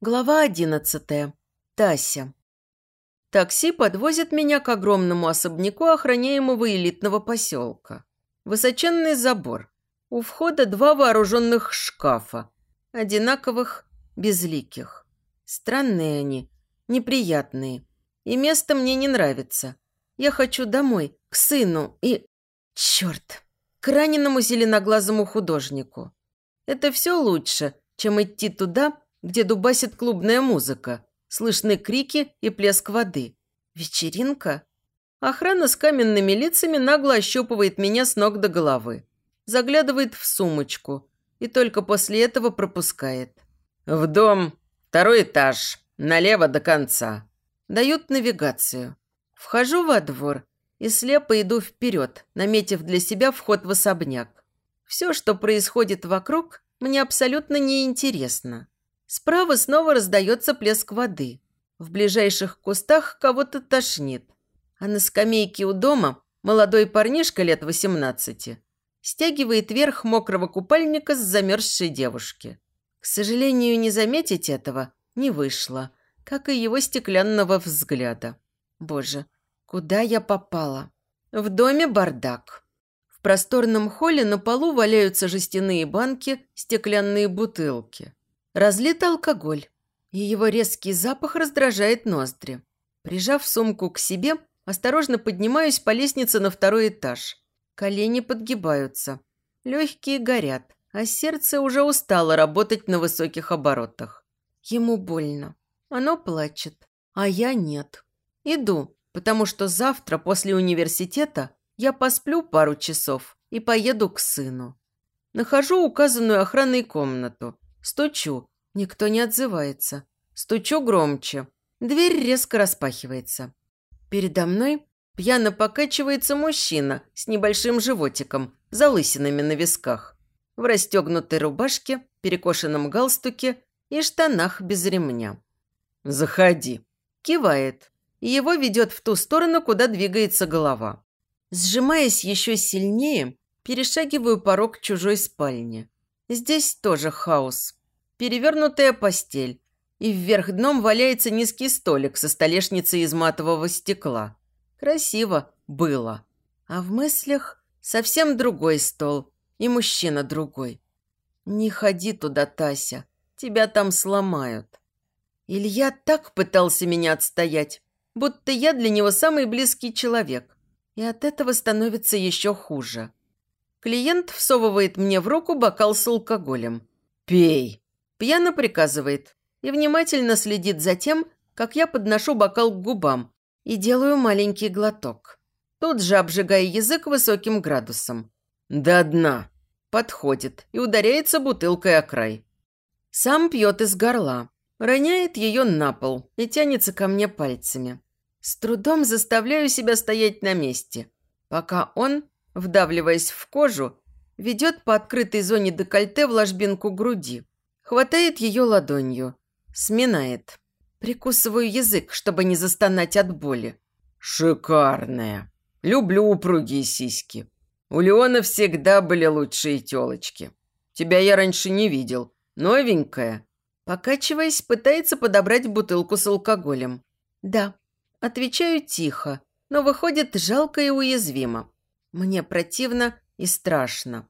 Глава одиннадцатая. Тася. Такси подвозит меня к огромному особняку охраняемого элитного поселка. Высоченный забор. У входа два вооруженных шкафа. Одинаковых, безликих. Странные они, неприятные. И место мне не нравится. Я хочу домой, к сыну и... Черт! К раненому зеленоглазому художнику. Это все лучше, чем идти туда, где дубасит клубная музыка, слышны крики и плеск воды. Вечеринка? Охрана с каменными лицами нагло ощупывает меня с ног до головы. Заглядывает в сумочку и только после этого пропускает. «В дом, второй этаж, налево до конца». Дают навигацию. Вхожу во двор и слепо иду вперед, наметив для себя вход в особняк. Все, что происходит вокруг, мне абсолютно неинтересно. Справа снова раздается плеск воды. В ближайших кустах кого-то тошнит. А на скамейке у дома молодой парнишка лет 18 стягивает верх мокрого купальника с замерзшей девушки. К сожалению, не заметить этого не вышло, как и его стеклянного взгляда. Боже, куда я попала? В доме бардак. В просторном холле на полу валяются жестяные банки, стеклянные бутылки. Разлит алкоголь, и его резкий запах раздражает ноздри. Прижав сумку к себе, осторожно поднимаюсь по лестнице на второй этаж. Колени подгибаются, легкие горят, а сердце уже устало работать на высоких оборотах. Ему больно. Оно плачет, а я нет. Иду, потому что завтра после университета я посплю пару часов и поеду к сыну. Нахожу указанную охранной комнату, Стучу. Никто не отзывается. Стучу громче. Дверь резко распахивается. Передо мной пьяно покачивается мужчина с небольшим животиком, залысинами на висках, в расстегнутой рубашке, перекошенном галстуке и штанах без ремня. «Заходи», – кивает. Его ведет в ту сторону, куда двигается голова. Сжимаясь еще сильнее, перешагиваю порог чужой спальни. Здесь тоже хаос. Перевернутая постель. И вверх дном валяется низкий столик со столешницей из матового стекла. Красиво было. А в мыслях совсем другой стол. И мужчина другой. Не ходи туда, Тася. Тебя там сломают. Илья так пытался меня отстоять, будто я для него самый близкий человек. И от этого становится еще хуже. Клиент всовывает мне в руку бокал с алкоголем. «Пей!» Пьяно приказывает и внимательно следит за тем, как я подношу бокал к губам и делаю маленький глоток. Тут же обжигая язык высоким градусом. «До дна!» Подходит и ударяется бутылкой о край. Сам пьет из горла, роняет ее на пол и тянется ко мне пальцами. С трудом заставляю себя стоять на месте, пока он вдавливаясь в кожу, ведет по открытой зоне декольте в ложбинку груди. Хватает ее ладонью. Сминает. Прикусываю язык, чтобы не застонать от боли. «Шикарная. Люблю упругие сиськи. У Леона всегда были лучшие телочки. Тебя я раньше не видел. Новенькая». Покачиваясь, пытается подобрать бутылку с алкоголем. «Да». Отвечаю тихо, но выходит жалко и уязвимо. Мне противно и страшно.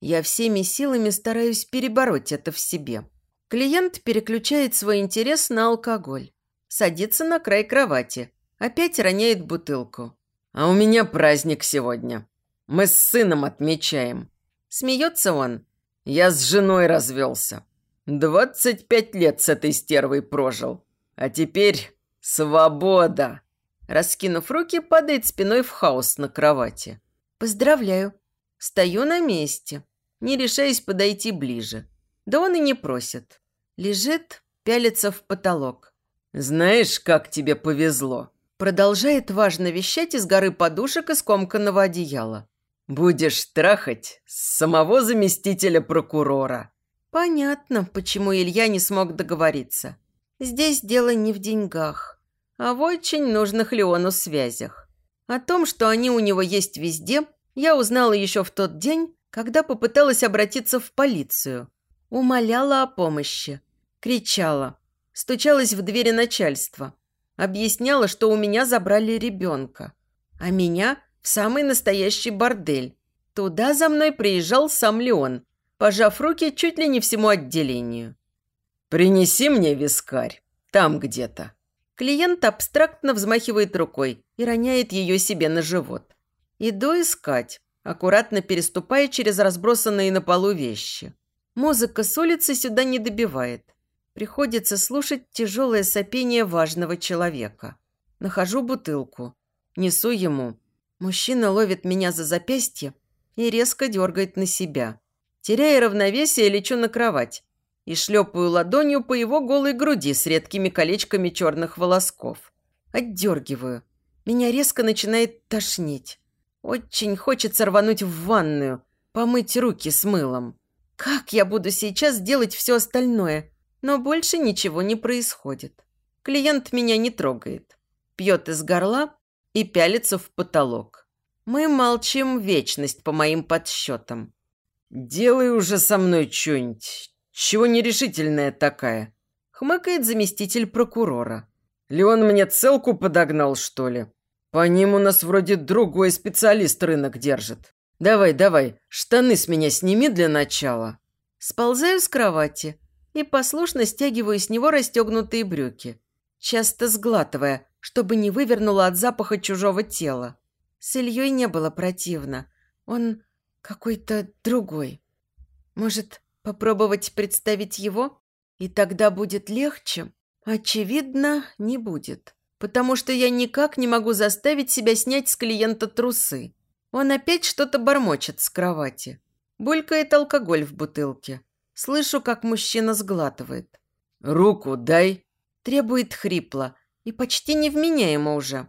Я всеми силами стараюсь перебороть это в себе. Клиент переключает свой интерес на алкоголь. Садится на край кровати. Опять роняет бутылку. «А у меня праздник сегодня. Мы с сыном отмечаем». Смеется он. «Я с женой развелся. Двадцать пять лет с этой стервой прожил. А теперь свобода!» Раскинув руки, падает спиной в хаос на кровати. «Поздравляю». Стою на месте, не решаясь подойти ближе. Да он и не просит. Лежит, пялится в потолок. «Знаешь, как тебе повезло?» Продолжает важно вещать из горы подушек и скомканного одеяла. «Будешь трахать самого заместителя прокурора». Понятно, почему Илья не смог договориться. Здесь дело не в деньгах, а в очень нужных Леону связях. О том, что они у него есть везде, я узнала еще в тот день, когда попыталась обратиться в полицию. Умоляла о помощи. Кричала. стучалась в двери начальства. Объясняла, что у меня забрали ребенка. А меня в самый настоящий бордель. Туда за мной приезжал сам Леон, пожав руки чуть ли не всему отделению. «Принеси мне вискарь. Там где-то». Клиент абстрактно взмахивает рукой и роняет ее себе на живот. Иду искать, аккуратно переступая через разбросанные на полу вещи. Музыка с улицы сюда не добивает. Приходится слушать тяжелое сопение важного человека. Нахожу бутылку. Несу ему. Мужчина ловит меня за запястье и резко дергает на себя. Теряя равновесие, лечу на кровать и шлепаю ладонью по его голой груди с редкими колечками черных волосков. Отдергиваю. Меня резко начинает тошнить. Очень хочется рвануть в ванную, помыть руки с мылом. Как я буду сейчас делать все остальное? Но больше ничего не происходит. Клиент меня не трогает. Пьет из горла и пялится в потолок. Мы молчим вечность по моим подсчетам. «Делай уже со мной что-нибудь. Чего нерешительная такая?» Хмыкает заместитель прокурора. «Леон мне целку подогнал, что ли? По ним у нас вроде другой специалист рынок держит. Давай, давай, штаны с меня сними для начала». Сползаю с кровати и послушно стягиваю с него расстегнутые брюки, часто сглатывая, чтобы не вывернуло от запаха чужого тела. С Ильей не было противно. Он какой-то другой. Может, попробовать представить его? И тогда будет легче? Очевидно, не будет. Потому что я никак не могу заставить себя снять с клиента трусы. Он опять что-то бормочет с кровати. Булькает алкоголь в бутылке. Слышу, как мужчина сглатывает. «Руку дай!» Требует хрипло и почти невменяемо уже.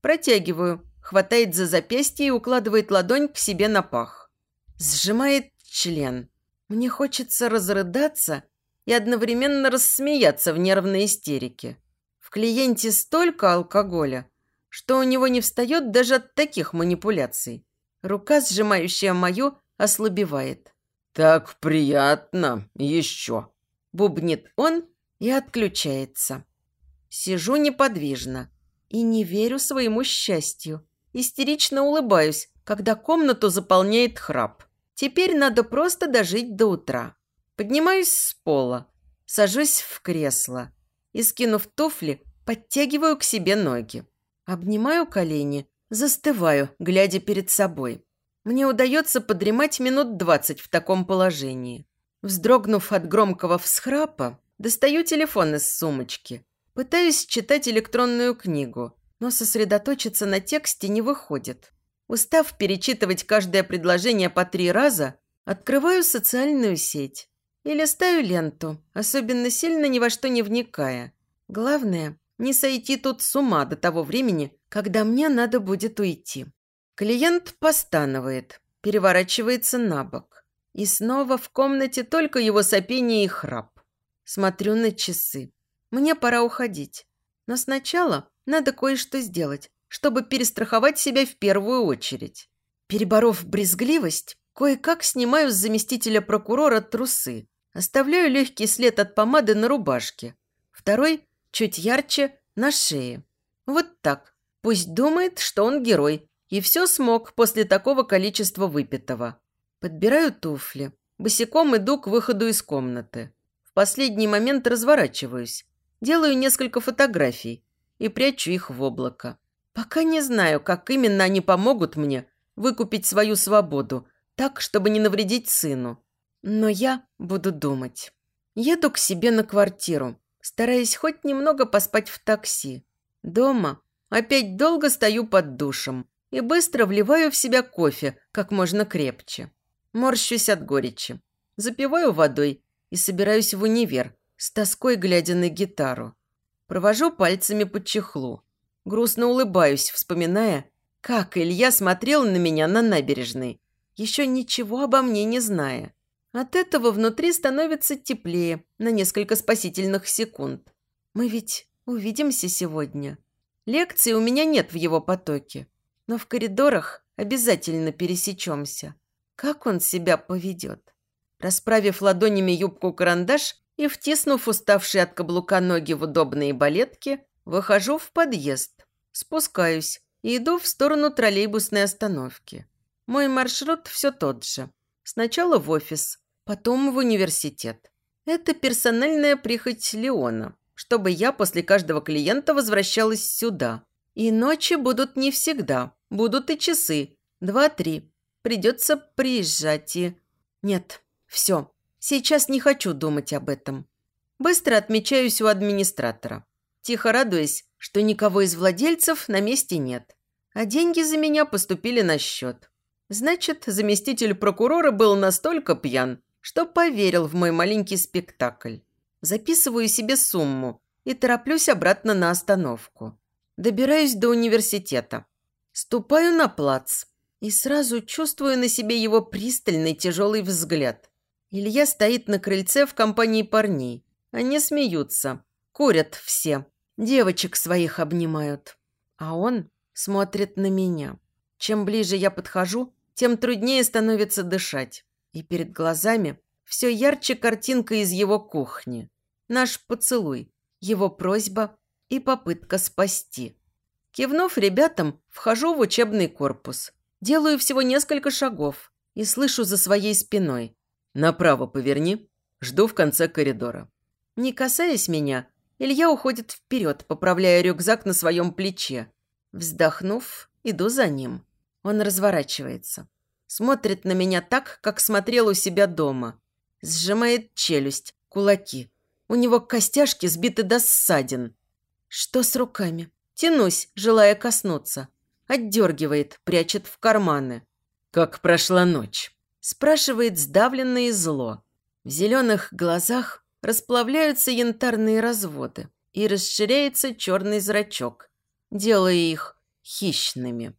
Протягиваю, хватает за запястье и укладывает ладонь к себе на пах. Сжимает член. Мне хочется разрыдаться и одновременно рассмеяться в нервной истерике. В клиенте столько алкоголя, что у него не встает даже от таких манипуляций. Рука, сжимающая мою, ослабевает. «Так приятно! Еще!» Бубнит он и отключается. Сижу неподвижно и не верю своему счастью. Истерично улыбаюсь, когда комнату заполняет храп. Теперь надо просто дожить до утра. Поднимаюсь с пола, сажусь в кресло и, скинув туфли, подтягиваю к себе ноги. Обнимаю колени, застываю, глядя перед собой. Мне удается подремать минут двадцать в таком положении. Вздрогнув от громкого всхрапа, достаю телефон из сумочки. Пытаюсь читать электронную книгу, но сосредоточиться на тексте не выходит. Устав перечитывать каждое предложение по три раза, открываю социальную сеть и листаю ленту, особенно сильно ни во что не вникая. Главное, не сойти тут с ума до того времени, когда мне надо будет уйти. Клиент постанывает, переворачивается на бок. И снова в комнате только его сопение и храп. Смотрю на часы. Мне пора уходить. Но сначала надо кое-что сделать, чтобы перестраховать себя в первую очередь. Переборов брезгливость, кое-как снимаю с заместителя прокурора трусы. Оставляю легкий след от помады на рубашке. Второй, чуть ярче, на шее. Вот так. Пусть думает, что он герой, и все смог после такого количества выпитого. Подбираю туфли. Босиком иду к выходу из комнаты. В последний момент разворачиваюсь. Делаю несколько фотографий и прячу их в облако. Пока не знаю, как именно они помогут мне выкупить свою свободу, так, чтобы не навредить сыну. Но я буду думать. Еду к себе на квартиру, стараясь хоть немного поспать в такси. Дома опять долго стою под душем и быстро вливаю в себя кофе как можно крепче. Морщусь от горечи. Запиваю водой и собираюсь в универ, с тоской глядя на гитару. Провожу пальцами по чехлу. Грустно улыбаюсь, вспоминая, как Илья смотрел на меня на набережной, еще ничего обо мне не зная. От этого внутри становится теплее на несколько спасительных секунд. Мы ведь увидимся сегодня. Лекции у меня нет в его потоке, но в коридорах обязательно пересечемся. Как он себя поведет? Расправив ладонями юбку-карандаш, и, втиснув уставшие от каблука ноги в удобные балетки, выхожу в подъезд, спускаюсь и иду в сторону троллейбусной остановки. Мой маршрут все тот же. Сначала в офис, потом в университет. Это персональная прихоть Леона, чтобы я после каждого клиента возвращалась сюда. И ночи будут не всегда, будут и часы, два-три. Придется приезжать и... Нет, все, сейчас не хочу думать об этом. Быстро отмечаюсь у администратора. Тихо радуясь, что никого из владельцев на месте нет. А деньги за меня поступили на счет. Значит, заместитель прокурора был настолько пьян, что поверил в мой маленький спектакль. Записываю себе сумму и тороплюсь обратно на остановку. Добираюсь до университета. Ступаю на плац и сразу чувствую на себе его пристальный тяжелый взгляд. Илья стоит на крыльце в компании парней. Они смеются, курят все, девочек своих обнимают. А он смотрит на меня. Чем ближе я подхожу, тем труднее становится дышать. И перед глазами все ярче картинка из его кухни. Наш поцелуй, его просьба и попытка спасти. Кивнув ребятам, вхожу в учебный корпус. Делаю всего несколько шагов и слышу за своей спиной. «Направо поверни. Жду в конце коридора». Не касаясь меня, Илья уходит вперед, поправляя рюкзак на своем плече. Вздохнув, иду за ним. Он разворачивается. Смотрит на меня так, как смотрел у себя дома. Сжимает челюсть, кулаки. У него костяшки сбиты до ссадин. Что с руками? Тянусь, желая коснуться. Отдергивает, прячет в карманы. «Как прошла ночь?» Спрашивает сдавленно и зло. В зеленых глазах расплавляются янтарные разводы и расширяется черный зрачок, делая их хищными.